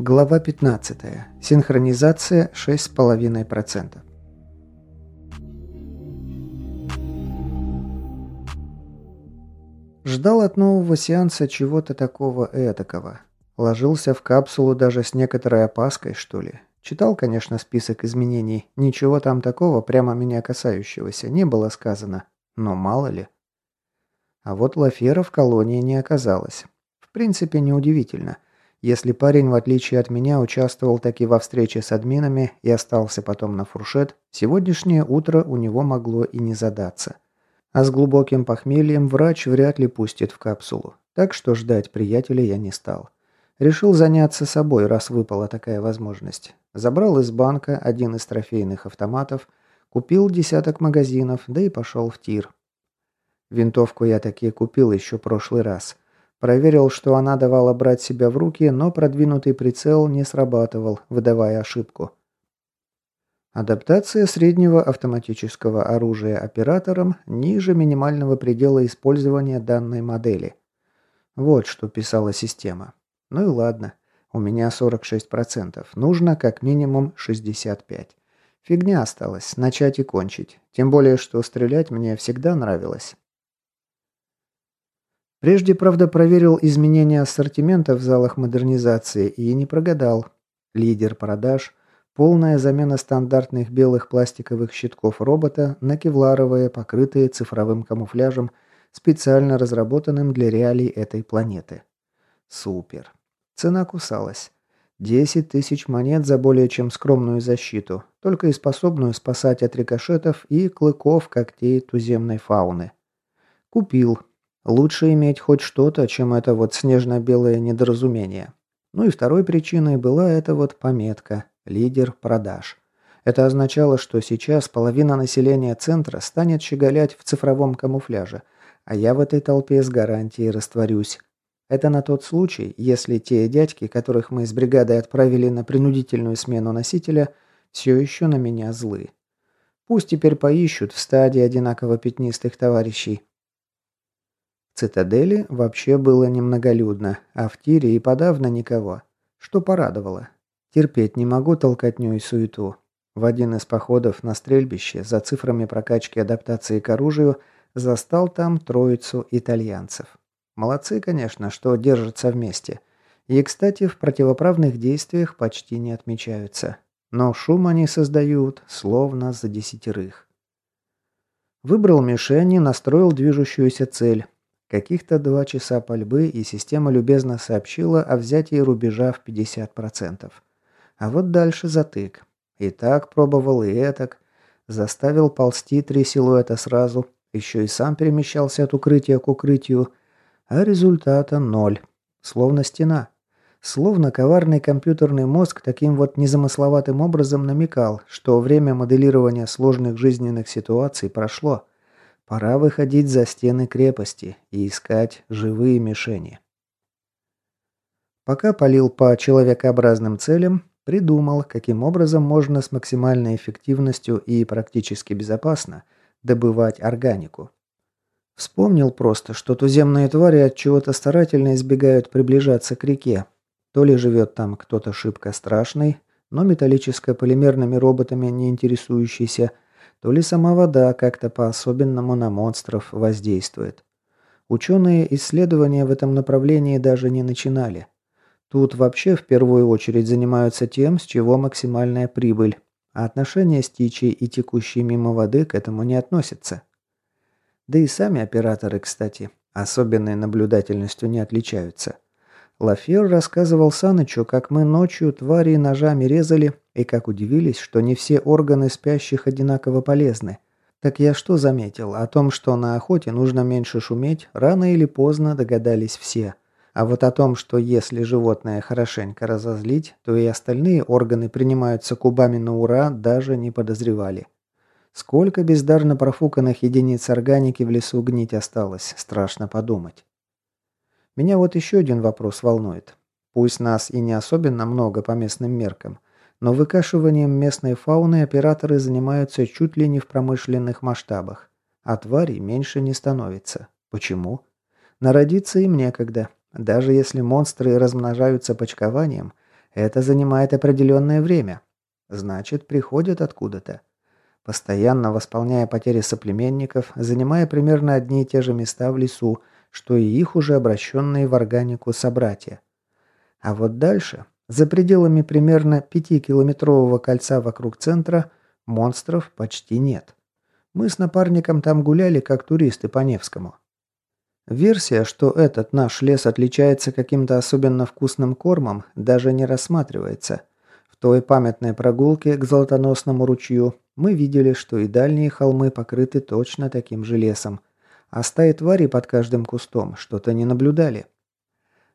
Глава 15. Синхронизация 6,5%. Ждал от нового сеанса чего-то такого этакого. Ложился в капсулу даже с некоторой опаской, что ли. Читал, конечно, список изменений. Ничего там такого, прямо меня касающегося, не было сказано. Но мало ли. А вот Лафера в колонии не оказалось. В принципе, неудивительно. Если парень, в отличие от меня, участвовал таки во встрече с админами и остался потом на фуршет, сегодняшнее утро у него могло и не задаться. А с глубоким похмельем врач вряд ли пустит в капсулу. Так что ждать приятеля я не стал. Решил заняться собой, раз выпала такая возможность. Забрал из банка один из трофейных автоматов, купил десяток магазинов, да и пошел в тир. Винтовку я таки купил еще прошлый раз – Проверил, что она давала брать себя в руки, но продвинутый прицел не срабатывал, выдавая ошибку. Адаптация среднего автоматического оружия оператором ниже минимального предела использования данной модели. Вот что писала система. Ну и ладно. У меня 46%. Нужно как минимум 65%. Фигня осталась. Начать и кончить. Тем более, что стрелять мне всегда нравилось. Прежде, правда, проверил изменения ассортимента в залах модернизации и не прогадал. Лидер продаж – полная замена стандартных белых пластиковых щитков робота на кевларовые, покрытые цифровым камуфляжем, специально разработанным для реалий этой планеты. Супер. Цена кусалась. 10 тысяч монет за более чем скромную защиту, только и способную спасать от рикошетов и клыков когтей туземной фауны. Купил, Лучше иметь хоть что-то, чем это вот снежно-белое недоразумение. Ну и второй причиной была эта вот пометка «Лидер продаж». Это означало, что сейчас половина населения центра станет щеголять в цифровом камуфляже, а я в этой толпе с гарантией растворюсь. Это на тот случай, если те дядьки, которых мы с бригадой отправили на принудительную смену носителя, все еще на меня злы. Пусть теперь поищут в стадии одинаково пятнистых товарищей, цитадели вообще было немноголюдно, а в тире и подавно никого. Что порадовало. Терпеть не могу толкотню и суету. В один из походов на стрельбище за цифрами прокачки адаптации к оружию застал там троицу итальянцев. Молодцы, конечно, что держатся вместе. И, кстати, в противоправных действиях почти не отмечаются. Но шум они создают, словно за десятерых. Выбрал мишени, настроил движущуюся цель. Каких-то два часа пальбы, и система любезно сообщила о взятии рубежа в 50%. А вот дальше затык. И так пробовал, и этак. Заставил ползти три силуэта сразу. Еще и сам перемещался от укрытия к укрытию. А результата ноль. Словно стена. Словно коварный компьютерный мозг таким вот незамысловатым образом намекал, что время моделирования сложных жизненных ситуаций прошло. Пора выходить за стены крепости и искать живые мишени. Пока полил по человекообразным целям, придумал, каким образом можно с максимальной эффективностью и практически безопасно добывать органику. Вспомнил просто, что туземные твари от чего-то старательно избегают приближаться к реке. То ли живет там кто-то шибко страшный, но металлическо-полимерными роботами не интересующийся – то ли сама вода как-то по-особенному на монстров воздействует. Ученые исследования в этом направлении даже не начинали. Тут вообще в первую очередь занимаются тем, с чего максимальная прибыль, а отношения с тичей и текущей мимо воды к этому не относятся. Да и сами операторы, кстати, особенной наблюдательностью не отличаются. Лафер рассказывал Санычу, как мы ночью твари ножами резали, и как удивились, что не все органы спящих одинаково полезны. Так я что заметил? О том, что на охоте нужно меньше шуметь, рано или поздно догадались все. А вот о том, что если животное хорошенько разозлить, то и остальные органы принимаются кубами на ура, даже не подозревали. Сколько бездарно профуканных единиц органики в лесу гнить осталось, страшно подумать. Меня вот еще один вопрос волнует. Пусть нас и не особенно много по местным меркам, но выкашиванием местной фауны операторы занимаются чуть ли не в промышленных масштабах. А тварей меньше не становится. Почему? Народиться им некогда. Даже если монстры размножаются почкованием, Это занимает определенное время. Значит, приходят откуда-то. Постоянно восполняя потери соплеменников, занимая примерно одни и те же места в лесу, что и их уже обращенные в органику собратья. А вот дальше, за пределами примерно 5-километрового кольца вокруг центра, монстров почти нет. Мы с напарником там гуляли, как туристы по Невскому. Версия, что этот наш лес отличается каким-то особенно вкусным кормом, даже не рассматривается. В той памятной прогулке к Золотоносному ручью мы видели, что и дальние холмы покрыты точно таким же лесом, а стаи тварей под каждым кустом что-то не наблюдали.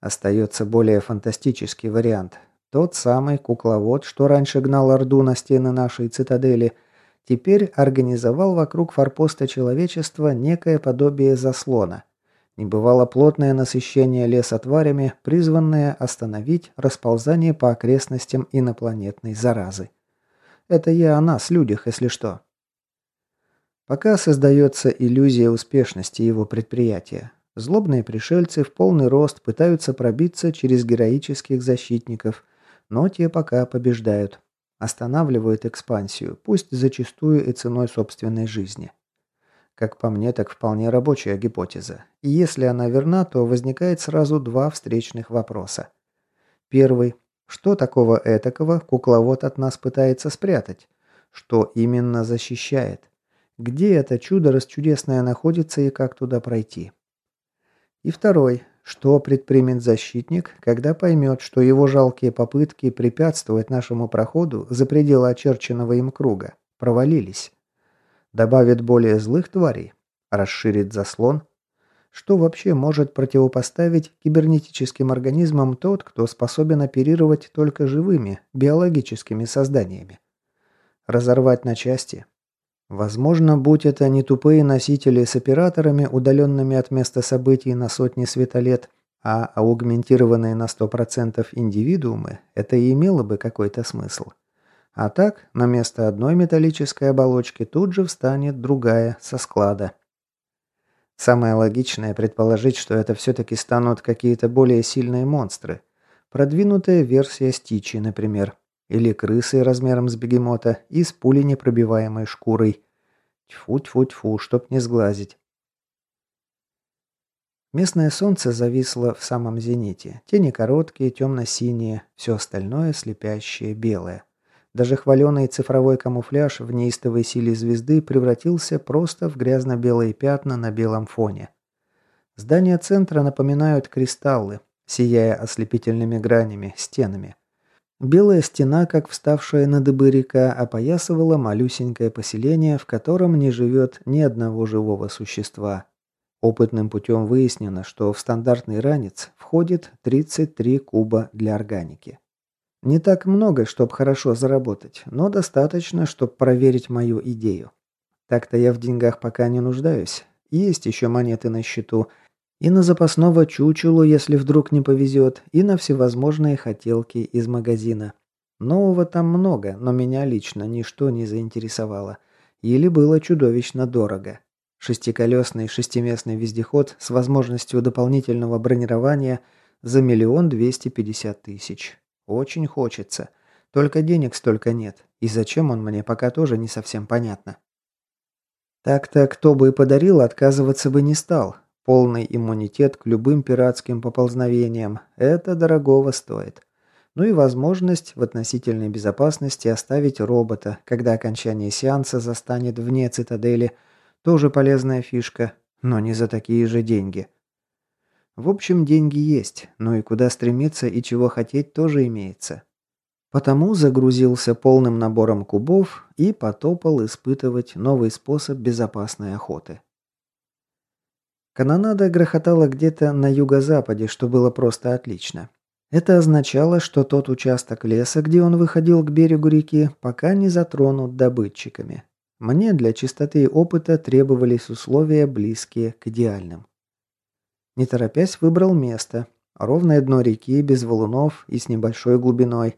Остается более фантастический вариант. Тот самый кукловод, что раньше гнал Орду на стены нашей цитадели, теперь организовал вокруг форпоста человечества некое подобие заслона. Небывало плотное насыщение леса тварями, призванное остановить расползание по окрестностям инопланетной заразы. Это я о нас, людях, если что. Пока создается иллюзия успешности его предприятия. Злобные пришельцы в полный рост пытаются пробиться через героических защитников, но те пока побеждают. Останавливают экспансию, пусть зачастую и ценой собственной жизни. Как по мне, так вполне рабочая гипотеза. И если она верна, то возникает сразу два встречных вопроса. Первый. Что такого этакого кукловод от нас пытается спрятать? Что именно защищает? Где это чудо расчудесное находится и как туда пройти? И второй. Что предпримет защитник, когда поймет, что его жалкие попытки препятствовать нашему проходу за пределы очерченного им круга провалились? Добавит более злых тварей? Расширит заслон? Что вообще может противопоставить кибернетическим организмам тот, кто способен оперировать только живыми, биологическими созданиями? Разорвать на части? Возможно, будь это не тупые носители с операторами, удаленными от места событий на сотни светолет, а аугментированные на 100% индивидуумы, это и имело бы какой-то смысл. А так, на место одной металлической оболочки тут же встанет другая со склада. Самое логичное предположить, что это все-таки станут какие-то более сильные монстры. Продвинутая версия Стичи, например. Или крысы размером с бегемота и с пуленепробиваемой шкурой. Тьфу-тьфу-тьфу, чтоб не сглазить. Местное солнце зависло в самом зените. Тени короткие, темно-синие, все остальное слепящее белое. Даже хваленый цифровой камуфляж в неистовой силе звезды превратился просто в грязно-белые пятна на белом фоне. Здания центра напоминают кристаллы, сияя ослепительными гранями, стенами. Белая стена, как вставшая на дыбы река, опоясывала малюсенькое поселение, в котором не живет ни одного живого существа. Опытным путем выяснено, что в стандартный ранец входит 33 куба для органики. Не так много, чтобы хорошо заработать, но достаточно, чтобы проверить мою идею. Так-то я в деньгах пока не нуждаюсь. Есть еще монеты на счету – и на запасного чучелу, если вдруг не повезет, и на всевозможные хотелки из магазина. Нового там много, но меня лично ничто не заинтересовало. Или было чудовищно дорого. Шестиколесный шестиместный вездеход с возможностью дополнительного бронирования за миллион двести пятьдесят тысяч. Очень хочется. Только денег столько нет. И зачем он мне, пока тоже не совсем понятно. Так-то кто бы и подарил, отказываться бы не стал. Полный иммунитет к любым пиратским поползновениям – это дорогого стоит. Ну и возможность в относительной безопасности оставить робота, когда окончание сеанса застанет вне цитадели – тоже полезная фишка, но не за такие же деньги. В общем, деньги есть, но и куда стремиться и чего хотеть тоже имеется. Потому загрузился полным набором кубов и потопал испытывать новый способ безопасной охоты. Канонада грохотала где-то на юго-западе, что было просто отлично. Это означало, что тот участок леса, где он выходил к берегу реки, пока не затронут добытчиками. Мне для чистоты опыта требовались условия, близкие к идеальным. Не торопясь, выбрал место. Ровное дно реки, без валунов и с небольшой глубиной.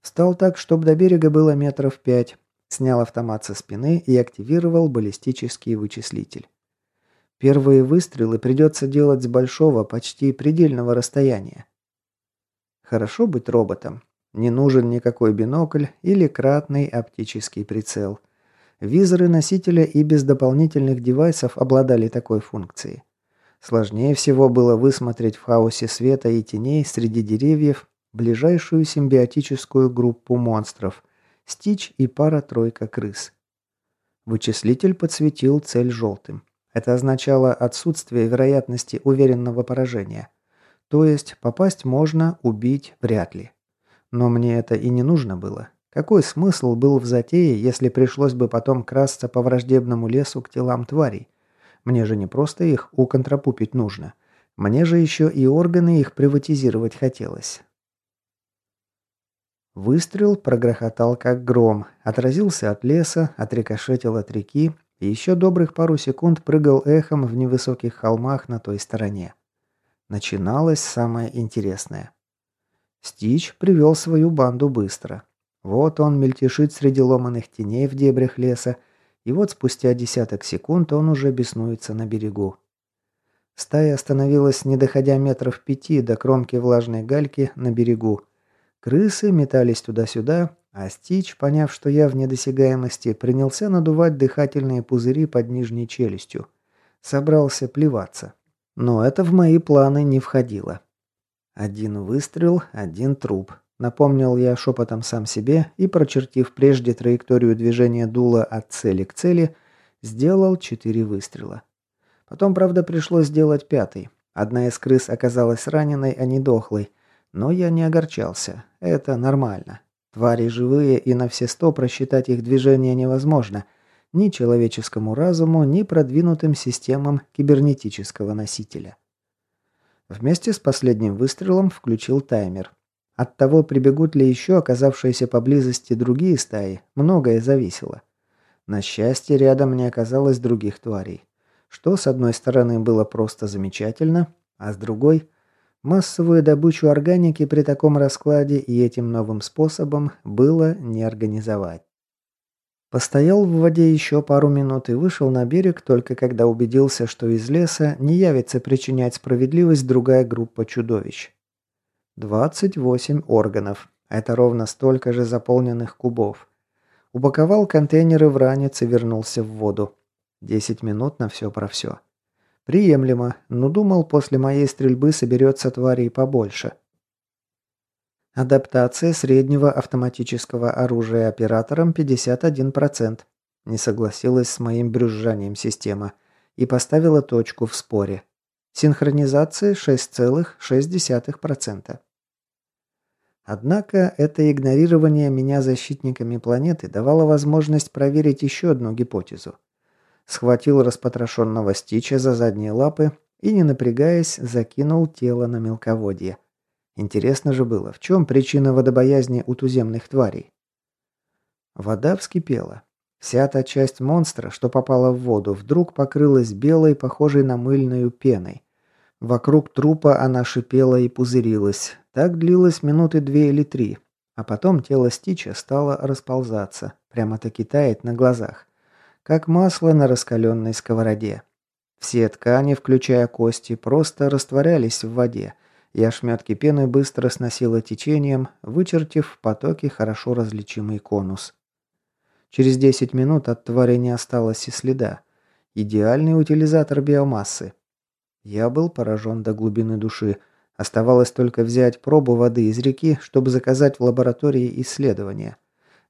Встал так, чтобы до берега было метров пять. Снял автомат со спины и активировал баллистический вычислитель. Первые выстрелы придется делать с большого, почти предельного расстояния. Хорошо быть роботом. Не нужен никакой бинокль или кратный оптический прицел. Визоры носителя и без дополнительных девайсов обладали такой функцией. Сложнее всего было высмотреть в хаосе света и теней среди деревьев ближайшую симбиотическую группу монстров – стич и пара-тройка крыс. Вычислитель подсветил цель желтым. Это означало отсутствие вероятности уверенного поражения. То есть попасть можно, убить вряд ли. Но мне это и не нужно было. Какой смысл был в затее, если пришлось бы потом красться по враждебному лесу к телам тварей? Мне же не просто их уконтрапупить нужно. Мне же еще и органы их приватизировать хотелось. Выстрел прогрохотал как гром, отразился от леса, отрикошетил от реки еще добрых пару секунд прыгал эхом в невысоких холмах на той стороне. Начиналось самое интересное. Стич привел свою банду быстро. Вот он мельтешит среди ломаных теней в дебрях леса, и вот спустя десяток секунд он уже беснуется на берегу. Стая остановилась, не доходя метров пяти до кромки влажной гальки на берегу. Крысы метались туда-сюда, а Стич, поняв, что я в недосягаемости, принялся надувать дыхательные пузыри под нижней челюстью. Собрался плеваться. Но это в мои планы не входило. Один выстрел, один труп. Напомнил я шепотом сам себе и, прочертив прежде траекторию движения дула от цели к цели, сделал четыре выстрела. Потом, правда, пришлось сделать пятый. Одна из крыс оказалась раненой, а не дохлой. Но я не огорчался. Это нормально. Твари живые, и на все сто просчитать их движение невозможно. Ни человеческому разуму, ни продвинутым системам кибернетического носителя. Вместе с последним выстрелом включил таймер. От того, прибегут ли еще оказавшиеся поблизости другие стаи, многое зависело. На счастье, рядом не оказалось других тварей. Что, с одной стороны, было просто замечательно, а с другой – массовую добычу органики при таком раскладе и этим новым способом было не организовать. Постоял в воде еще пару минут и вышел на берег, только когда убедился, что из леса не явится причинять справедливость другая группа чудовищ. 28 органов. Это ровно столько же заполненных кубов. Упаковал контейнеры в ранец и вернулся в воду. 10 минут на все про все. Приемлемо, но думал, после моей стрельбы соберется тварей побольше. Адаптация среднего автоматического оружия оператором 51%. Не согласилась с моим брюзжанием система и поставила точку в споре. Синхронизация 6,6%. Однако это игнорирование меня защитниками планеты давало возможность проверить еще одну гипотезу. Схватил распотрошенного Стича за задние лапы и, не напрягаясь, закинул тело на мелководье. Интересно же было, в чем причина водобоязни у туземных тварей? Вода вскипела. Вся та часть монстра, что попала в воду, вдруг покрылась белой, похожей на мыльную пеной. Вокруг трупа она шипела и пузырилась. Так длилось минуты две или три. А потом тело Стича стало расползаться. Прямо-таки тает на глазах. Как масло на раскаленной сковороде. Все ткани, включая кости, просто растворялись в воде, и ошметки пены быстро сносило течением, вычертив в потоке хорошо различимый конус. Через 10 минут от твари не осталось и следа. Идеальный утилизатор биомассы. Я был поражен до глубины души. Оставалось только взять пробу воды из реки, чтобы заказать в лаборатории исследования.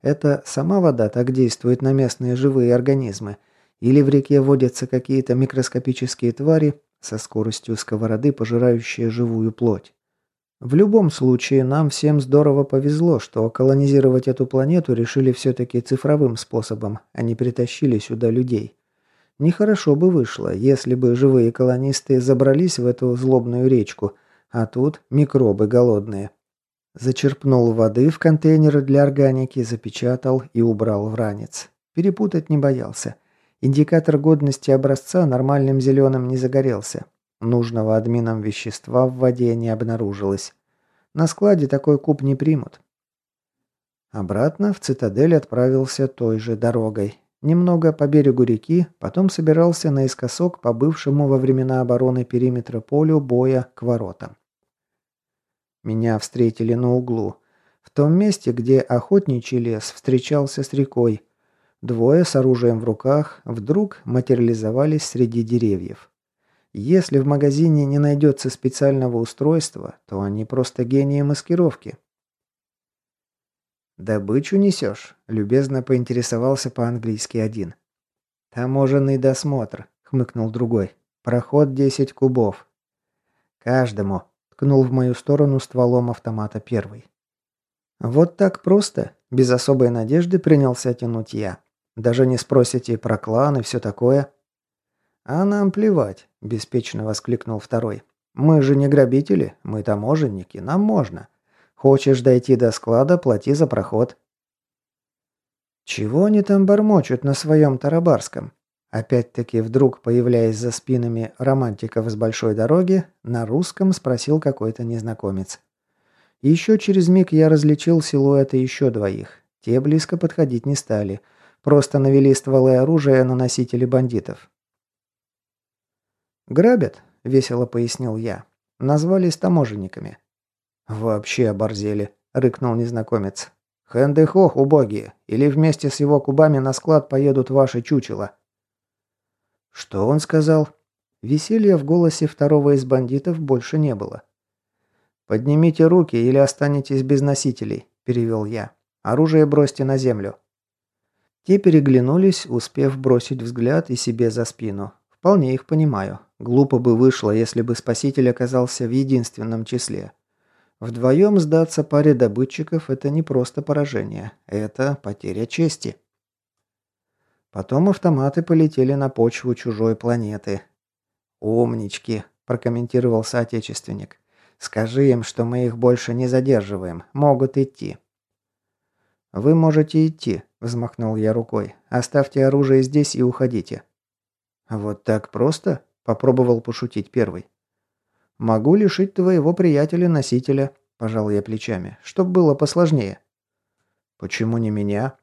Это сама вода так действует на местные живые организмы? Или в реке водятся какие-то микроскопические твари со скоростью сковороды, пожирающие живую плоть? В любом случае, нам всем здорово повезло, что колонизировать эту планету решили все-таки цифровым способом, а не притащили сюда людей. Нехорошо бы вышло, если бы живые колонисты забрались в эту злобную речку, а тут микробы голодные. Зачерпнул воды в контейнер для органики, запечатал и убрал в ранец. Перепутать не боялся. Индикатор годности образца нормальным зеленым не загорелся. Нужного админам вещества в воде не обнаружилось. На складе такой куб не примут. Обратно в цитадель отправился той же дорогой. Немного по берегу реки, потом собирался наискосок по бывшему во времена обороны периметра полю боя к воротам. Меня встретили на углу. В том месте, где охотничий лес встречался с рекой, двое с оружием в руках вдруг материализовались среди деревьев. Если в магазине не найдется специального устройства, то они просто гении маскировки. «Добычу несешь?» – любезно поинтересовался по-английски один. «Таможенный досмотр», – хмыкнул другой. «Проход 10 кубов». «Каждому», – ткнул в мою сторону стволом автомата первый. «Вот так просто?» – без особой надежды принялся тянуть я. «Даже не спросите про клан и все такое?» «А нам плевать», – беспечно воскликнул второй. «Мы же не грабители, мы таможенники, нам можно. Хочешь дойти до склада, плати за проход». «Чего они там бормочут на своем тарабарском?» Опять-таки, вдруг появляясь за спинами романтиков с большой дороги, на русском спросил какой-то незнакомец. Еще через миг я различил силуэты еще двоих. Те близко подходить не стали. Просто навели стволы оружия на носители бандитов. «Грабят», — весело пояснил я. Назвались таможенниками. «Вообще оборзели», — рыкнул незнакомец. «Хэнды-хох, убогие, или вместе с его кубами на склад поедут ваши чучела». «Что он сказал?» Веселья в голосе второго из бандитов больше не было. «Поднимите руки или останетесь без носителей», – перевел я. «Оружие бросьте на землю». Те переглянулись, успев бросить взгляд и себе за спину. Вполне их понимаю. Глупо бы вышло, если бы спаситель оказался в единственном числе. Вдвоем сдаться паре добытчиков – это не просто поражение, это потеря чести. Потом автоматы полетели на почву чужой планеты. «Умнички», – прокомментировал соотечественник. «Скажи им, что мы их больше не задерживаем. Могут идти». «Вы можете идти», – взмахнул я рукой. «Оставьте оружие здесь и уходите». «Вот так просто?» – попробовал пошутить первый. «Могу лишить твоего приятеля-носителя», – пожал я плечами, – «чтоб было посложнее». «Почему не меня?»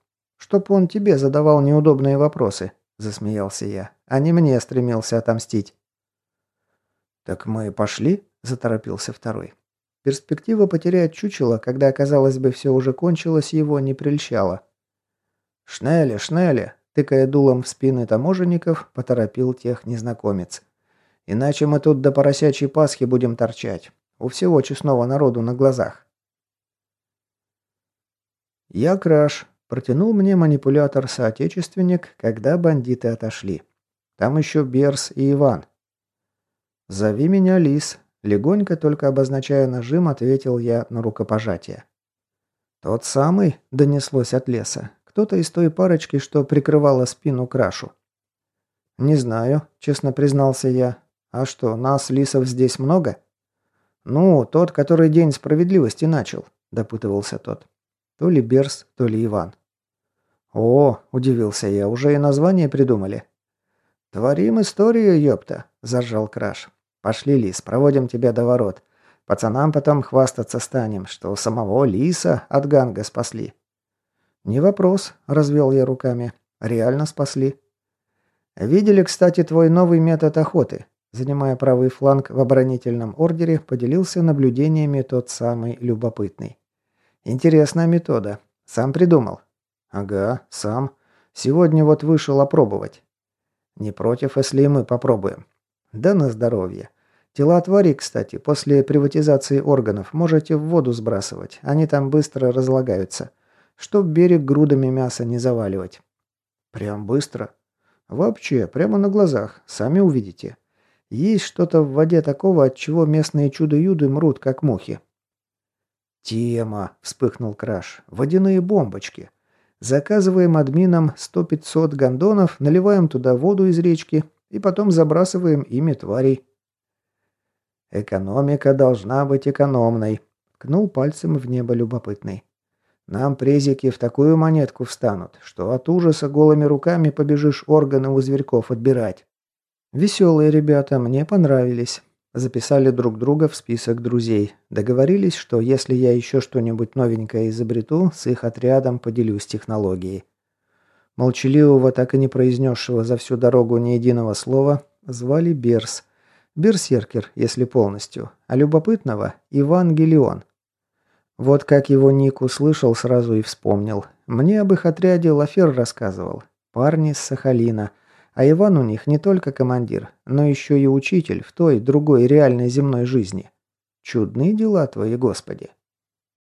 «Чтоб он тебе задавал неудобные вопросы», – засмеялся я, – «а не мне стремился отомстить». «Так мы пошли?» – заторопился второй. Перспектива потерять чучело, когда, казалось бы, все уже кончилось, его не прельщала. «Шнелли, Шнелли!» – тыкая дулом в спины таможенников, поторопил тех незнакомец. Иначе мы тут до поросячьей Пасхи будем торчать. У всего честного народу на глазах. Я краш. Протянул мне манипулятор-соотечественник, когда бандиты отошли. Там еще Берс и Иван. «Зови меня Лис», — легонько, только обозначая нажим, ответил я на рукопожатие. «Тот самый?» — донеслось от леса. «Кто-то из той парочки, что прикрывала спину крашу». «Не знаю», — честно признался я. «А что, нас, лисов, здесь много?» «Ну, тот, который День справедливости начал», – допытывался тот. То ли Берс, то ли Иван. «О», – удивился я, – «уже и название придумали». «Творим историю, ёпта», – заржал Краш. «Пошли, Лис, проводим тебя до ворот. Пацанам потом хвастаться станем, что самого Лиса от ганга спасли». «Не вопрос», – развел я руками. «Реально спасли». «Видели, кстати, твой новый метод охоты?» Занимая правый фланг в оборонительном ордере, поделился наблюдениями тот самый любопытный. «Интересная метода. Сам придумал?» «Ага, сам. Сегодня вот вышел опробовать». «Не против, если мы попробуем?» «Да на здоровье. Тела твари, кстати, после приватизации органов можете в воду сбрасывать. Они там быстро разлагаются. Чтоб берег грудами мяса не заваливать». «Прям быстро?» «Вообще, прямо на глазах. Сами увидите». Есть что-то в воде такого, от чего местные чудо-юды мрут, как мухи. «Тема!» – вспыхнул Краш. «Водяные бомбочки. Заказываем админам 100-500 гондонов, наливаем туда воду из речки и потом забрасываем ими тварей». «Экономика должна быть экономной», – ткнул пальцем в небо любопытный. «Нам презики в такую монетку встанут, что от ужаса голыми руками побежишь органы у зверьков отбирать». Веселые ребята, мне понравились. Записали друг друга в список друзей. Договорились, что если я еще что-нибудь новенькое изобрету, с их отрядом поделюсь технологией. Молчаливого, так и не произнесшего за всю дорогу ни единого слова, звали Берс. Берсеркер, если полностью. А любопытного – Иван Гелион. Вот как его ник услышал, сразу и вспомнил. Мне об их отряде Лафер рассказывал. Парни с Сахалина. А Иван у них не только командир, но еще и учитель в той, другой реальной земной жизни. Чудные дела твои, Господи.